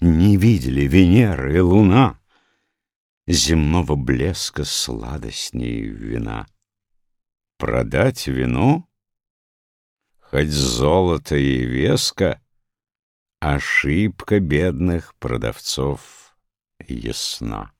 Не видели Венера и Луна Земного блеска сладостней вина. Продать вино? Хоть золото и веска, Ошибка бедных продавцов ясна.